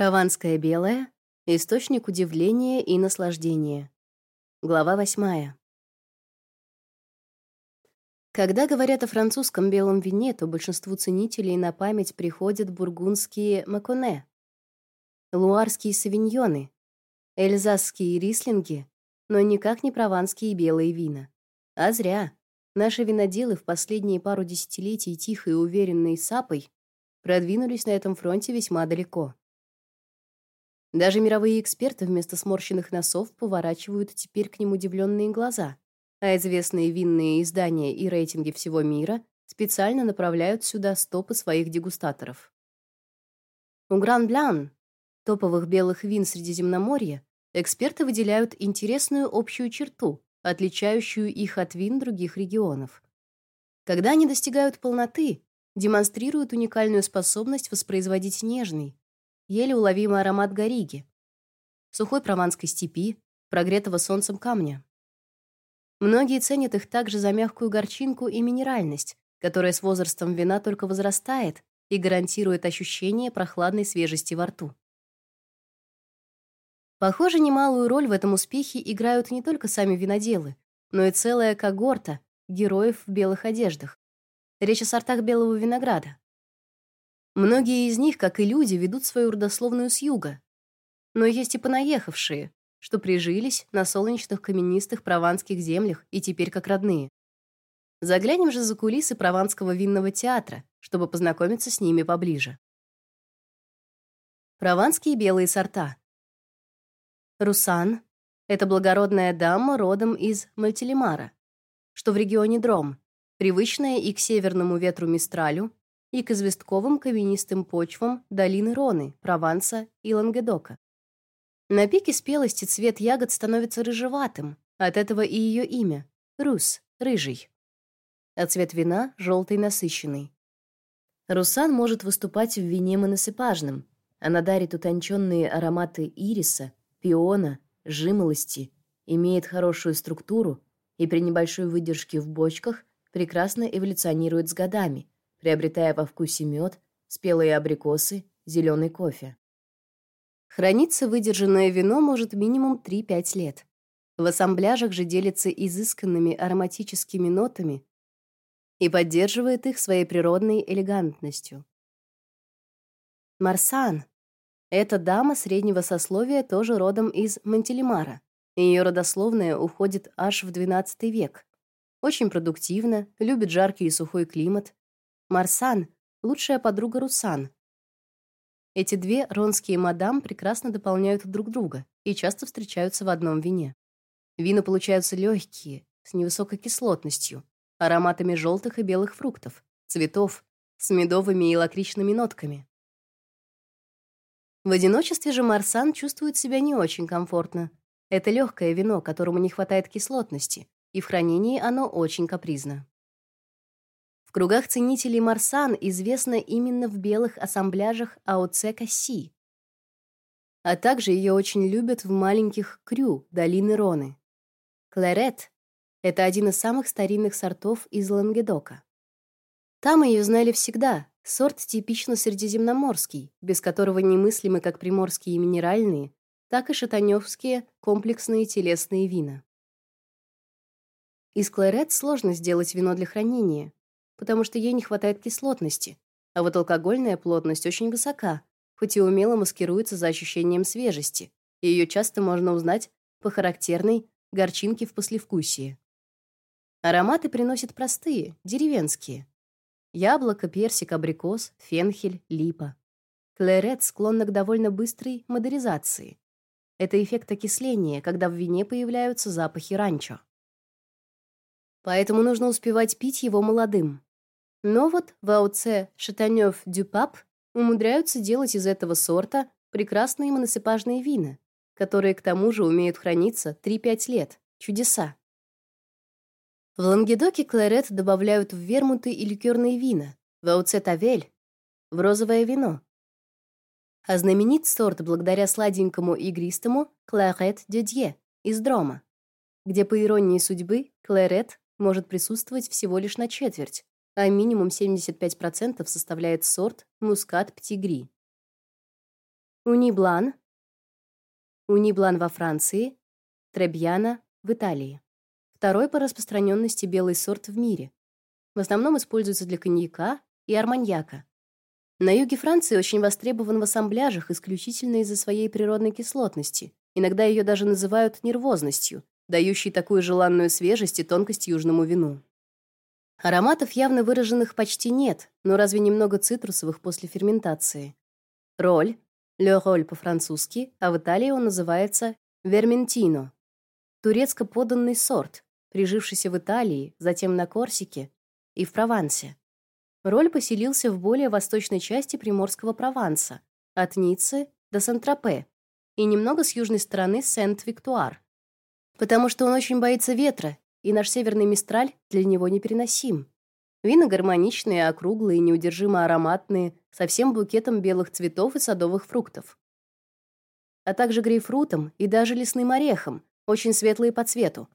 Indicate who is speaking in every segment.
Speaker 1: Прованское белое источник удивления и наслаждения. Глава восьмая. Когда говорят о французском белом вине, то большинству ценителей на память приходят бургундские маконе, луарские савиньоны, эльзасские рислинги, но никак не прованские белые вина. А зря. Наши виноделы в последние пару десятилетий тихо и уверенной сапой продвинулись на этом фронте весьма далеко. Даже мировые эксперты вместо сморщенных носов поворачивают теперь к ним удивленные глаза, а известные винные издания и рейтинги всего мира специально направляют сюда стопы своих дегустаторов. У Гран Блян, топовых белых вин Средиземноморья, эксперты выделяют интересную общую черту, отличающую их от вин других регионов. Когда они достигают полноты, демонстрируют уникальную способность воспроизводить нежный, еле уловимый аромат гориги, сухой прованской степи, прогретого солнцем камня. Многие ценят их также за мягкую горчинку и минеральность, которая с возрастом вина только возрастает и гарантирует ощущение прохладной свежести во рту. Похоже, немалую роль в этом успехе играют не только сами виноделы, но и целая когорта героев в белых одеждах. Речь о сортах белого винограда. Многие из них, как и люди, ведут свою родословную с юга. Но есть и понаехавшие, что прижились на солнечных каменистых прованских землях и теперь как родные. Заглянем же за кулисы прованского винного театра, чтобы познакомиться с ними поближе. Прованские белые сорта. Русан это благородная дама родом из Мальтелемара, что в регионе Дром, привычная и к северному ветру Мистралю, и к известковым каменистым почвам долины Роны, Прованса и Лангедока. На пике спелости цвет ягод становится рыжеватым, от этого и ее имя рус рыжий. А цвет вина желтый насыщенный. Русан может выступать в вине моносипажном. Она дарит утонченные ароматы ириса, пиона, жимолости, имеет хорошую структуру и при небольшой выдержке в бочках прекрасно эволюционирует с годами, приобретая во вкусе мед, спелые абрикосы, зеленый кофе. Храниться выдержанное вино может минимум 3-5 лет. В ассамбляжах же делится изысканными ароматическими нотами и поддерживает их своей природной элегантностью. Марсан эта дама среднего сословия тоже родом из Монтелемара. Ее родословная уходит аж в XII век. Очень продуктивна, любит жаркий и сухой климат, Марсан — лучшая подруга Русан. Эти две ронские мадам прекрасно дополняют друг друга и часто встречаются в одном вине. Вина получаются легкие, с невысокой кислотностью, ароматами желтых и белых фруктов, цветов, с медовыми и лакричными нотками. В одиночестве же Марсан чувствует себя не очень комфортно. Это легкое вино, которому не хватает кислотности, и в хранении оно очень капризно. В кругах ценителей Марсан известна именно в белых ассамбляжах АОЦ Касси. А также ее очень любят в маленьких крю долины Роны. Кларет — это один из самых старинных сортов из Лангедока. Там ее знали всегда, сорт типично средиземноморский, без которого немыслимы как приморские минеральные, так и шатанёвские комплексные телесные вина. Из кларет сложно сделать вино для хранения, потому что ей не хватает кислотности, а вот алкогольная плотность очень высока, хоть и умело маскируется за ощущением свежести, и ее часто можно узнать по характерной горчинке в послевкусии. Ароматы приносят простые, деревенские. Яблоко, персик, абрикос, фенхель, липа. Клерет склонна к довольно быстрой модеризации. Это эффект окисления, когда в вине появляются запахи ранчо. Поэтому нужно успевать пить его молодым. Но вот в АОЦ Шатанёв-Дюпап умудряются делать из этого сорта прекрасные моносипажные вина, которые к тому же умеют храниться 3-5 лет. Чудеса. В Лангедоке кларет добавляют в вермуты и ликерные вина, в АОЦ Тавель в розовое вино. А знаменит сорт благодаря сладенькому игристому кларет де Дье из Дрома, где по иронии судьбы кларет может присутствовать всего лишь на четверть, а минимум 75% составляет сорт мускат птигри. Униблан, Униблан во Франции, Требьяна в Италии. Второй по распространенности белый сорт в мире. В основном используется для коньяка и арманьяка. На юге Франции очень востребован в ассамбляжах исключительно из-за своей природной кислотности. Иногда ее даже называют нервозностью, дающей такую желанную свежесть и тонкость южному вину. Ароматов явно выраженных почти нет, но разве немного цитрусовых после ферментации. Роль Le Rôle по-французски, а в Италии он называется Vermentino. Турецко поданный сорт, прижившийся в Италии, затем на Корсике и в Провансе. Роль поселился в более восточной части приморского Прованса, от Ниццы до Сент-Тропе, и немного с южной стороны Сент-Виктуар. Потому что он очень боится ветра, и наш северный мистраль для него непереносим. Вина гармоничные, округлые, неудержимо ароматные, со всем букетом белых цветов и садовых фруктов. А также грейпфрутом и даже лесным орехом, очень светлые по цвету.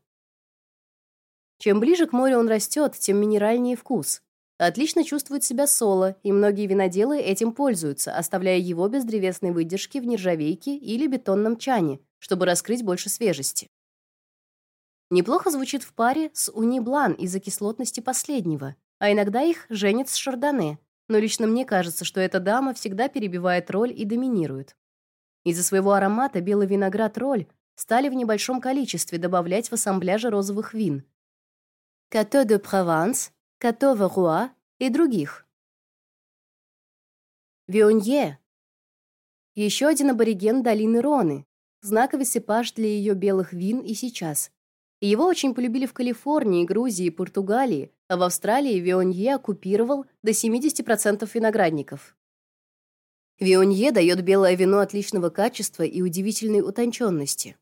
Speaker 1: Чем ближе к морю он растет, тем минеральнее вкус. Отлично чувствует себя соло, и многие виноделы этим пользуются, оставляя его без древесной выдержки в нержавейке или бетонном чане, чтобы раскрыть больше свежести. Неплохо звучит в паре с униблан из-за кислотности последнего, а иногда их женят с шардоне, но лично мне кажется, что эта дама всегда перебивает роль и доминирует. Из-за своего аромата белый виноград роль стали в небольшом количестве добавлять в ассамбляжи розовых вин. Като де Прованс Катова Руа и других. Вионье. Еще один абориген долины Роны, знаковый сепаж для ее белых вин и сейчас. Его очень полюбили в Калифорнии, Грузии Португалии, а в Австралии Вионье оккупировал до 70% виноградников. Вионье дает белое вино отличного качества и удивительной утонченности.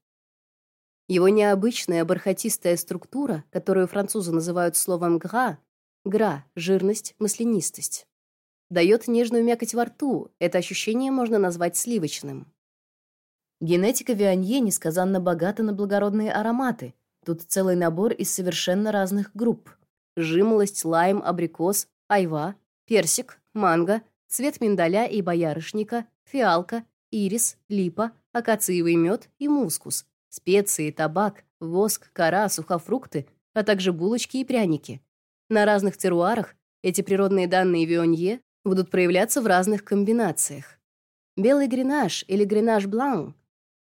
Speaker 1: Его необычная бархатистая структура, которую французы называют словом «гра», Гра, жирность, маслянистость. Дает нежную мякоть во рту. Это ощущение можно назвать сливочным. Генетика Вианье несказанно богата на благородные ароматы. Тут целый набор из совершенно разных групп: жимолость, лайм, абрикос, айва, персик, манго, цвет миндаля и боярышника, фиалка, ирис, липа, акациевый мед и мускус, специи, табак, воск, кора, сухофрукты, а также булочки и пряники. На разных теруарах эти природные данные Вионье будут проявляться в разных комбинациях. Белый гренаж или гренаж блан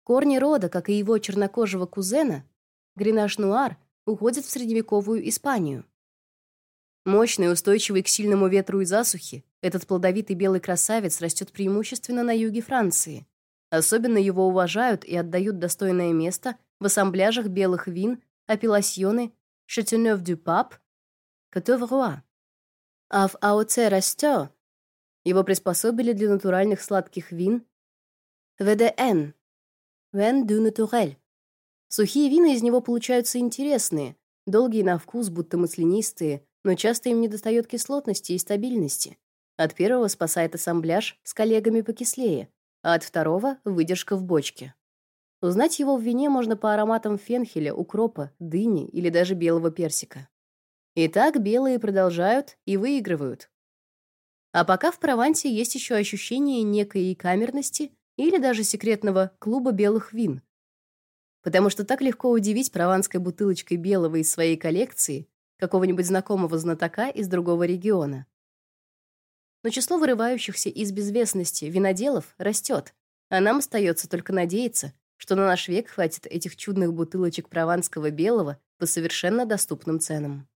Speaker 1: корни рода, как и его чернокожего кузена, гренаж нуар, уходят в средневековую Испанию. Мощный, устойчивый к сильному ветру и засухе, этот плодовитый белый красавец растет преимущественно на юге Франции. Особенно его уважают и отдают достойное место в ассамбляжах белых вин, апелласьоны, Шатенёв-дю-Пап Котовруа. А в АОЦ Растё его приспособили для натуральных сладких вин ВДН Вен дю натурель. Сухие вина из него получаются интересные, долгие на вкус, будто маслянистые, но часто им недостает кислотности и стабильности. От первого спасает ассамбляж с коллегами покислее, а от второго выдержка в бочке. Узнать его в вине можно по ароматам фенхеля, укропа, дыни или даже белого персика. И так белые продолжают и выигрывают. А пока в Провансе есть еще ощущение некой камерности или даже секретного клуба белых вин. Потому что так легко удивить прованской бутылочкой белого из своей коллекции какого-нибудь знакомого знатока из другого региона. Но число вырывающихся из безвестности виноделов растет, а нам остается только надеяться, что на наш век хватит этих чудных бутылочек прованского белого по совершенно доступным ценам.